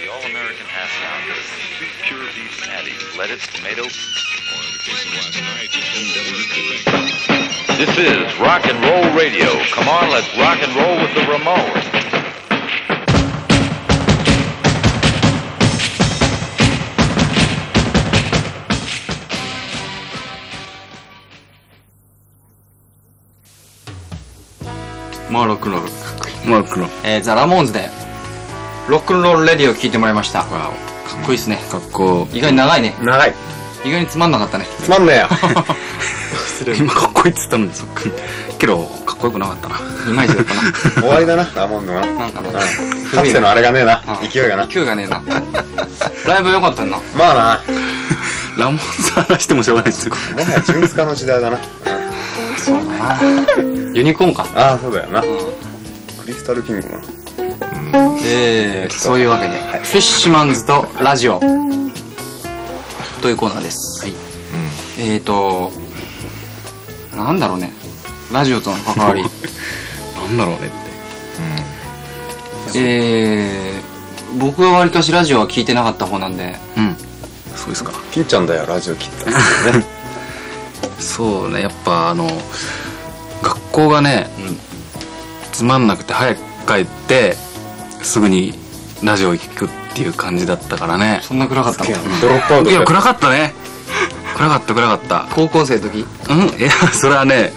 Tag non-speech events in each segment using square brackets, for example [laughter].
The All-American Half Pounder. Two pure beef patties, lettuce, tomato. This is Rock and Roll Radio. Come on, let's rock and roll with the Ramones. まあロックンロール。まあロックンロール。えー、ザ・ラモーンズで、 ロックンロールレディを聴いてもらいました。かわっこいいですね。お。かっこ意外に長いね。長い。意外につまんなかったね。つまんねえよ。[laughs] 今かっこいいっつったのにそっくり。けど、かっこよくなかったな。いまいちだったな。[laughs] 終わりだな、ラモンドな。なんかねうんかつてのあれがねえな、うん勢いがな。勢いがねえな。ライブ良かったな。まあな、[laughs] ラモンさん話してもしょうがないですよ。もはや純スカの時代だな。そうだな。ユニコーンか。ああ、そうだよな。うクリスタルキングもな。ん。えー、そういうわけで、フィッシュマンズとラジオ。というコーナーです。はい。えーと、なんだろうね。ラジオとの関わり。[laughs] なんだろうねって。えー、僕はわりかしラジオは聞いてなかった方なんで、うん。そうですか。金ちゃんだよ、ラジオ切ったね。[laughs] そうね、やっぱあの、学校がね、つまんなくて早く帰って、すぐにラジオを聞くっていう感じだったからね。そんな暗かったの？ドロップアウトいや、暗かったね。暗かった、暗かった。高校生の時？うん？いや、それはね、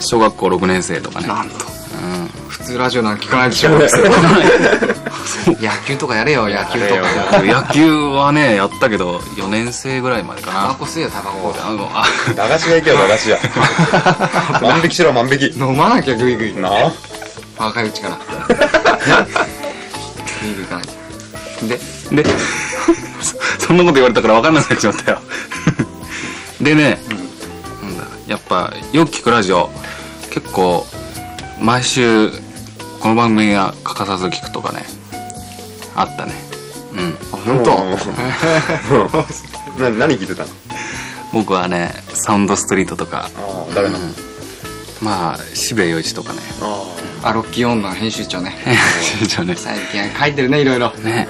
小学校6年生とかね。なんと。うん。普通ラジオなんか聞かないでしょ。[laughs] 野球とかやれよ、野球とか。野球はね、やったけど、4年生ぐらいまでかな。タバコ吸えよ、タバコ。あ駄菓子が行けよ、駄菓子屋。[laughs] 万引きしろ、万引き。飲まなきゃグイグイ。なあ？若いうちから。[laughs] で、で、そそんなこと言われたから分かんなくなっちまったよ。[laughs] でね、なんだ、やっぱ、よく聞くラジオ、結構、毎週、この番組が欠かさず聞くとかね、あったね。うん。本当？[laughs] な何聞いてたの？僕はね、サウンドストリートとか、ああ、誰の？まあ、渋谷陽一とかね、ああ、ロッキーオンの編集長ね。一応ね、最近書いてるね、いろいろ。ね、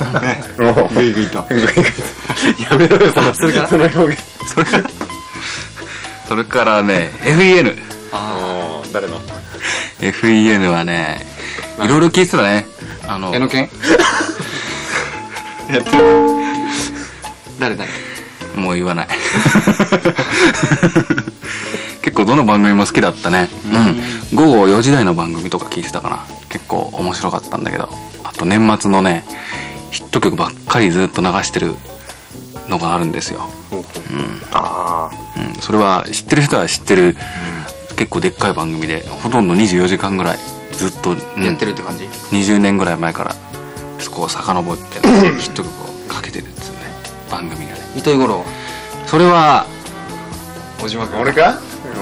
あ。もう、グイグイと。やめろよ、その、それからその表現。それ、それからね、FEN。あああ、誰の？FEN はね、いろいろ聞いてたね。あのあ。、江ノ県誰誰？もう言わない。結構どの番組も好きだったね。うん。午後4時台の番組とか聞いてたかな。結構面白かったんだけど。あと年末のね、ヒット曲ばっかりずっと流してるのがあるんですよ。あうん。それは知ってる人は知ってる、結構でっかい番組で、ほとんど24時間ぐらいずっと、うん。やってるって感じ？20年ぐらい前からそこを遡って [laughs] ヒット曲をかけてるっつうね。番組がね。糸井五郎。それは小島あ。俺か？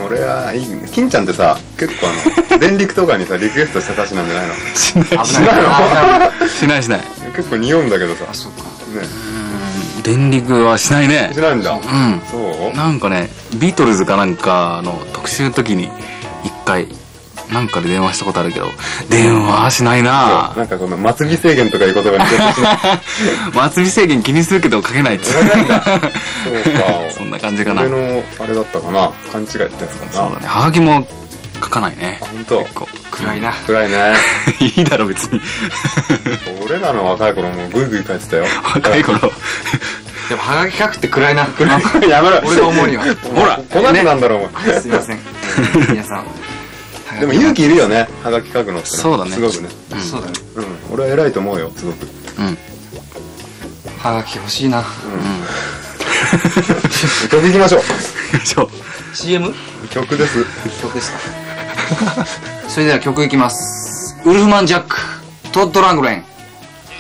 俺は、いい。金ちゃんってさ、結構あの、[laughs] 電力とかにさ、リクエストしたたちなんじゃないの？しない。しない。しない結構匂うんだけどさ。あそうか。ね。電力はしないね。しないんだ。うん。そう？なんかねビートルズかなんかの特集の時に一回なんかで電話したことあるけど電話はしないな。なんかこの末尾制限とかいう言葉にちょっとしない。末尾制限気にするけどかけないっつう。そうか。[laughs] そんな感じかな。俺のあれだったかな。勘違いってやつかな。そうだね。はがきも書かないね。あ本当？結構。暗いな。暗いね。[laughs] いいだろ別に。俺らの若い頃もグイグイ書いてたよ。若い頃。[laughs] でもハガキ書くって暗いな。[laughs] やめろ。俺が思うには。ほら。こんななんだろうお前。すいません。皆さん。でも勇気いるよね。はがき書くのってね。そうだね。すごくね。そうだね。うん。俺は偉いと思うよすごく。うん。ハガキ欲しいな。曲いきましょう。CM? 曲です。曲ですか [laughs] それでは曲いきます。ウルフマンジャックトッド・ラングレン。